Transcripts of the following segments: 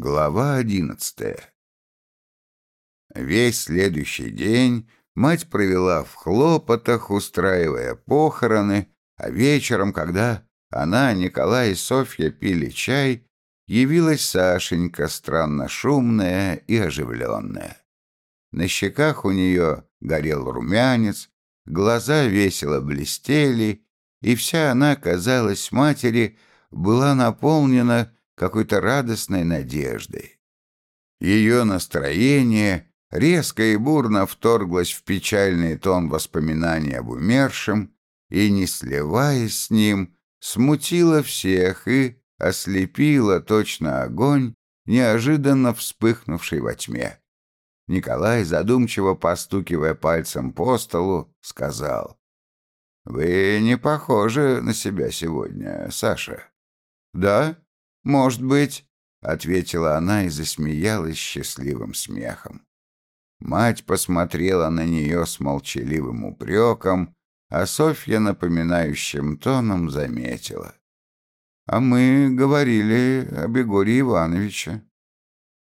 Глава одиннадцатая Весь следующий день мать провела в хлопотах, устраивая похороны, а вечером, когда она, Николай и Софья пили чай, явилась Сашенька, странно шумная и оживленная. На щеках у нее горел румянец, глаза весело блестели, и вся она, казалось, матери, была наполнена какой-то радостной надеждой. Ее настроение резко и бурно вторглось в печальный тон воспоминаний об умершем и, не сливаясь с ним, смутило всех и ослепило точно огонь, неожиданно вспыхнувший во тьме. Николай, задумчиво постукивая пальцем по столу, сказал, «Вы не похожи на себя сегодня, Саша». «Да?» «Может быть», — ответила она и засмеялась счастливым смехом. Мать посмотрела на нее с молчаливым упреком, а Софья напоминающим тоном заметила. «А мы говорили об Егоре Ивановиче».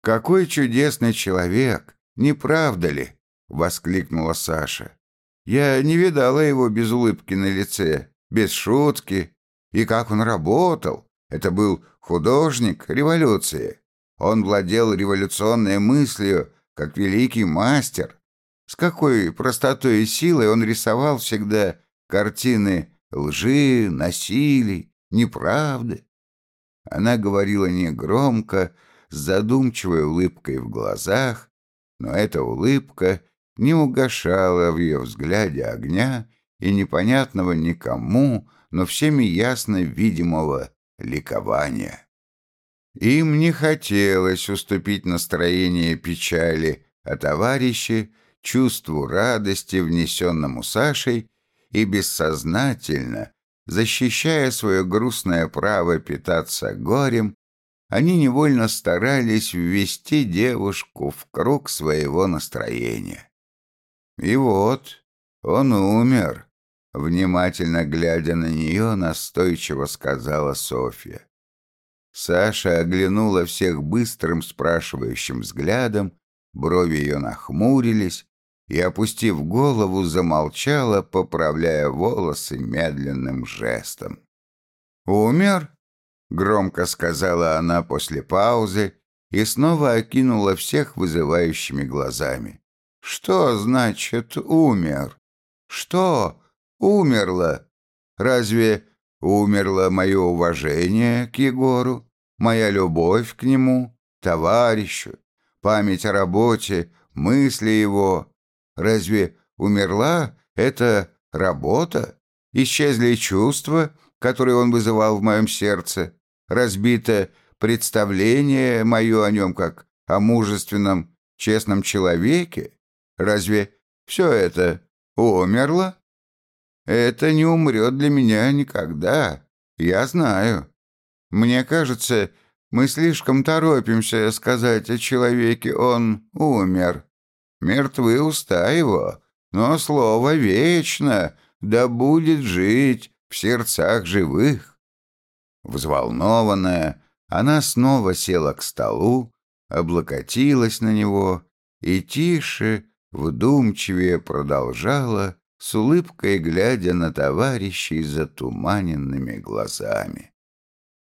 «Какой чудесный человек, не правда ли?» — воскликнула Саша. «Я не видала его без улыбки на лице, без шутки. И как он работал! Это был художник революции. Он владел революционной мыслью, как великий мастер. С какой простотой и силой он рисовал всегда картины лжи, насилий, неправды. Она говорила негромко, с задумчивой улыбкой в глазах, но эта улыбка не угошала в ее взгляде огня и непонятного никому, но всеми ясно видимого ликования. Им не хотелось уступить настроение печали, а товарищи — чувству радости, внесенному Сашей, и бессознательно, защищая свое грустное право питаться горем, они невольно старались ввести девушку в круг своего настроения. И вот он умер, Внимательно глядя на нее, настойчиво сказала Софья. Саша оглянула всех быстрым спрашивающим взглядом, брови ее нахмурились, и, опустив голову, замолчала, поправляя волосы медленным жестом. «Умер?» — громко сказала она после паузы и снова окинула всех вызывающими глазами. «Что значит «умер»? Что?» Умерла. Разве умерло мое уважение к Егору, моя любовь к нему, товарищу, память о работе, мысли его? Разве умерла эта работа? Исчезли чувства, которые он вызывал в моем сердце? Разбито представление мое о нем как о мужественном, честном человеке? Разве все это умерло? Это не умрет для меня никогда. Я знаю. Мне кажется, мы слишком торопимся сказать о человеке «он умер». Мертвы уста его, но слово вечно, да будет жить в сердцах живых. Взволнованная, она снова села к столу, облокотилась на него и тише, вдумчивее продолжала с улыбкой глядя на товарищей затуманенными глазами.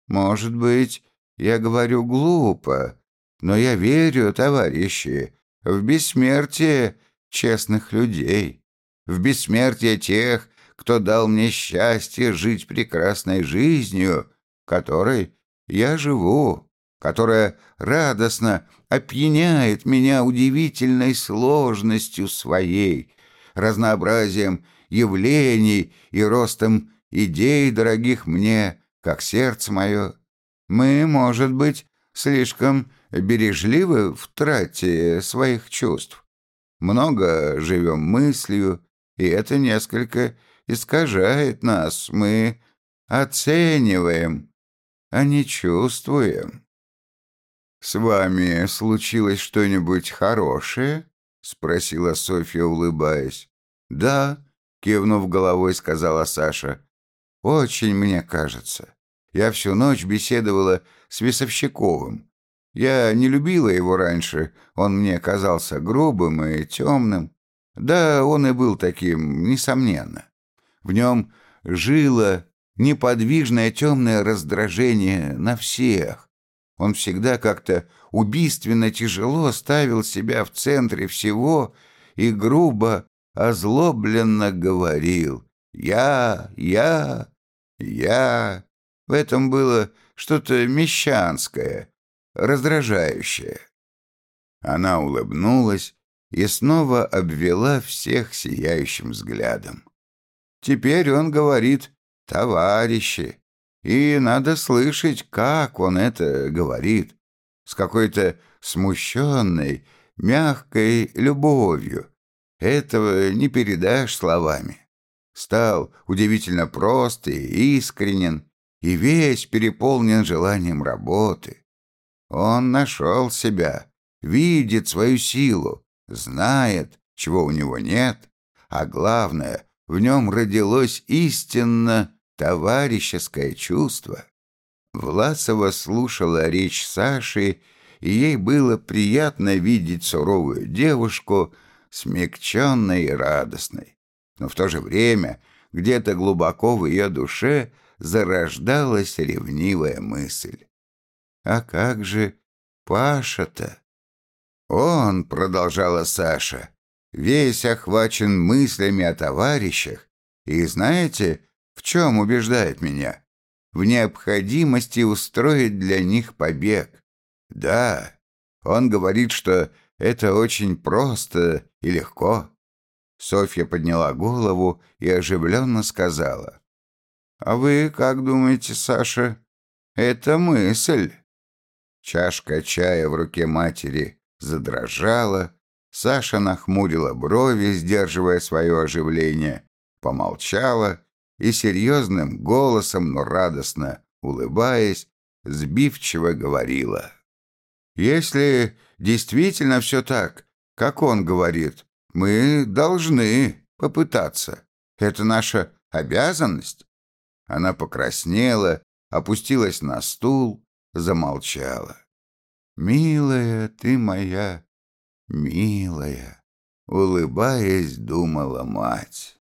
«Может быть, я говорю глупо, но я верю, товарищи, в бессмертие честных людей, в бессмертие тех, кто дал мне счастье жить прекрасной жизнью, которой я живу, которая радостно опьяняет меня удивительной сложностью своей, разнообразием явлений и ростом идей, дорогих мне, как сердце мое. Мы, может быть, слишком бережливы в трате своих чувств. Много живем мыслью, и это несколько искажает нас. Мы оцениваем, а не чувствуем. «С вами случилось что-нибудь хорошее?» — спросила Софья, улыбаясь. «Да», — кивнув головой, сказала Саша. «Очень мне кажется. Я всю ночь беседовала с Весовщиковым. Я не любила его раньше, он мне казался грубым и темным. Да, он и был таким, несомненно. В нем жило неподвижное темное раздражение на всех. Он всегда как-то убийственно тяжело ставил себя в центре всего и грубо, озлобленно говорил «Я, я, я». В этом было что-то мещанское, раздражающее. Она улыбнулась и снова обвела всех сияющим взглядом. Теперь он говорит «товарищи», и надо слышать, как он это говорит, с какой-то смущенной, мягкой любовью. Этого не передашь словами. Стал удивительно прост и искренен, и весь переполнен желанием работы. Он нашел себя, видит свою силу, знает, чего у него нет, а главное, в нем родилось истинно товарищеское чувство. Власова слушала речь Саши, и ей было приятно видеть суровую девушку, смягченной и радостной. Но в то же время где-то глубоко в ее душе зарождалась ревнивая мысль. «А как же Паша-то?» «Он», — продолжала Саша, — «весь охвачен мыслями о товарищах, и знаете, в чем убеждает меня? В необходимости устроить для них побег. Да, он говорит, что это очень просто и легко». Софья подняла голову и оживленно сказала. «А вы как думаете, Саша? Это мысль». Чашка чая в руке матери задрожала. Саша нахмурила брови, сдерживая свое оживление, помолчала и серьезным голосом, но радостно улыбаясь, сбивчиво говорила. «Если действительно все так, как он говорит, мы должны попытаться. Это наша обязанность». Она покраснела, опустилась на стул, замолчала. «Милая ты моя, милая», — улыбаясь, думала мать.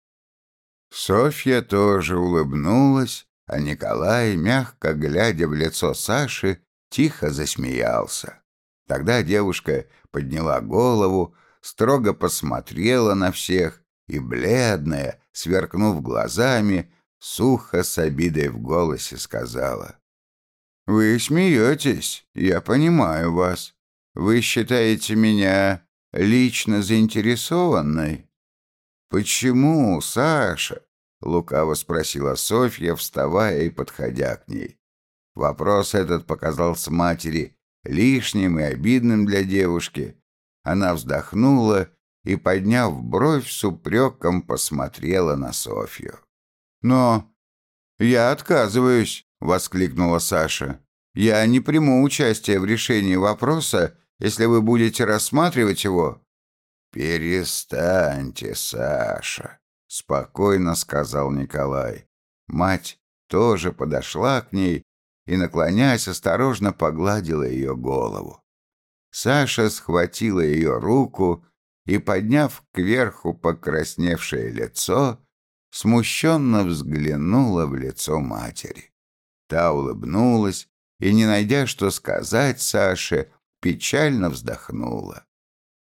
Софья тоже улыбнулась, а Николай, мягко глядя в лицо Саши, тихо засмеялся. Тогда девушка подняла голову, строго посмотрела на всех и, бледная, сверкнув глазами, сухо с обидой в голосе сказала. «Вы смеетесь, я понимаю вас. Вы считаете меня лично заинтересованной?» «Почему, Саша?» — лукаво спросила Софья, вставая и подходя к ней. Вопрос этот показался матери лишним и обидным для девушки. Она вздохнула и, подняв бровь, с упреком посмотрела на Софью. «Но я отказываюсь воскликнула Саша. «Я не приму участие в решении вопроса, если вы будете рассматривать его». «Перестаньте, Саша», — спокойно сказал Николай. Мать тоже подошла к ней и, наклоняясь, осторожно погладила ее голову. Саша схватила ее руку и, подняв кверху покрасневшее лицо, смущенно взглянула в лицо матери. Та улыбнулась и, не найдя, что сказать Саше, печально вздохнула.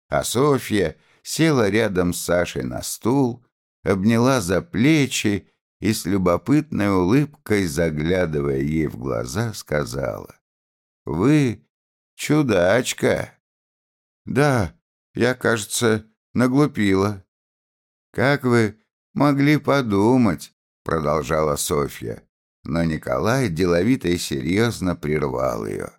А Софья села рядом с Сашей на стул, обняла за плечи и с любопытной улыбкой, заглядывая ей в глаза, сказала. «Вы чудачка!» «Да, я, кажется, наглупила». «Как вы могли подумать?» — продолжала Софья. Но Николай деловито и серьезно прервал ее.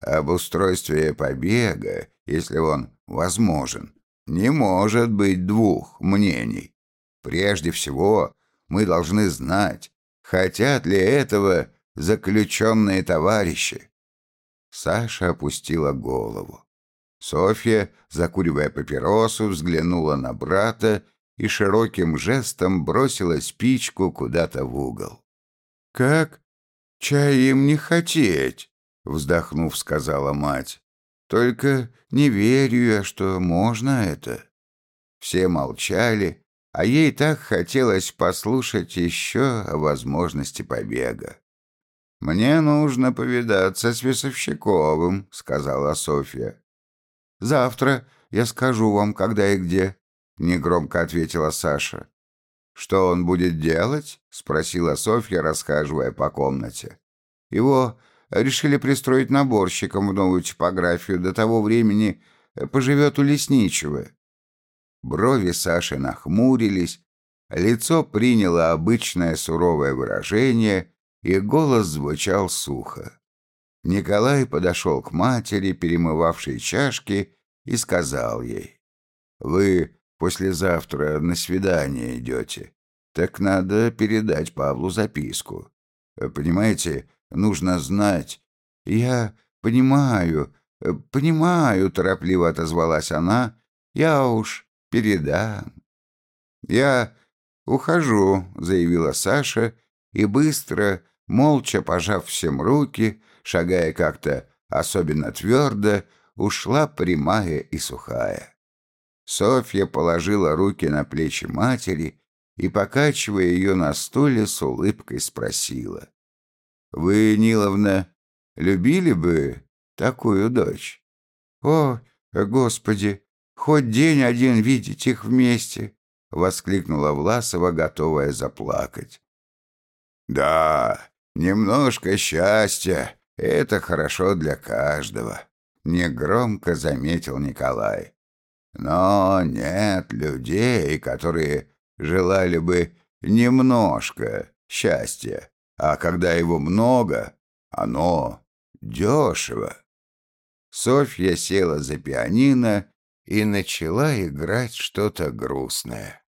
Об устройстве побега, если он возможен, не может быть двух мнений. Прежде всего, мы должны знать, хотят ли этого заключенные товарищи. Саша опустила голову. Софья, закуривая папиросу, взглянула на брата и широким жестом бросила спичку куда-то в угол. «Как? Чай им не хотеть?» — вздохнув, сказала мать. «Только не верю я, что можно это». Все молчали, а ей так хотелось послушать еще о возможности побега. «Мне нужно повидаться с Весовщиковым», — сказала Софья. «Завтра я скажу вам, когда и где», — негромко ответила Саша. «Что он будет делать?» — спросила Софья, расхаживая по комнате. «Его решили пристроить наборщиком в новую типографию. До того времени поживет у лесничего». Брови Саши нахмурились, лицо приняло обычное суровое выражение, и голос звучал сухо. Николай подошел к матери, перемывавшей чашки, и сказал ей, «Вы послезавтра на свидание идете, так надо передать Павлу записку. Понимаете, нужно знать». «Я понимаю, понимаю», — торопливо отозвалась она, «я уж передам». «Я ухожу», — заявила Саша, и быстро, молча пожав всем руки, шагая как-то особенно твердо, ушла прямая и сухая. Софья положила руки на плечи матери и, покачивая ее на стуле, с улыбкой спросила. «Вы, Ниловна, любили бы такую дочь?» «О, Господи, хоть день один видеть их вместе!» — воскликнула Власова, готовая заплакать. «Да, немножко счастья — это хорошо для каждого», — негромко заметил Николай. «Но нет людей, которые желали бы немножко счастья, а когда его много, оно дешево». Софья села за пианино и начала играть что-то грустное.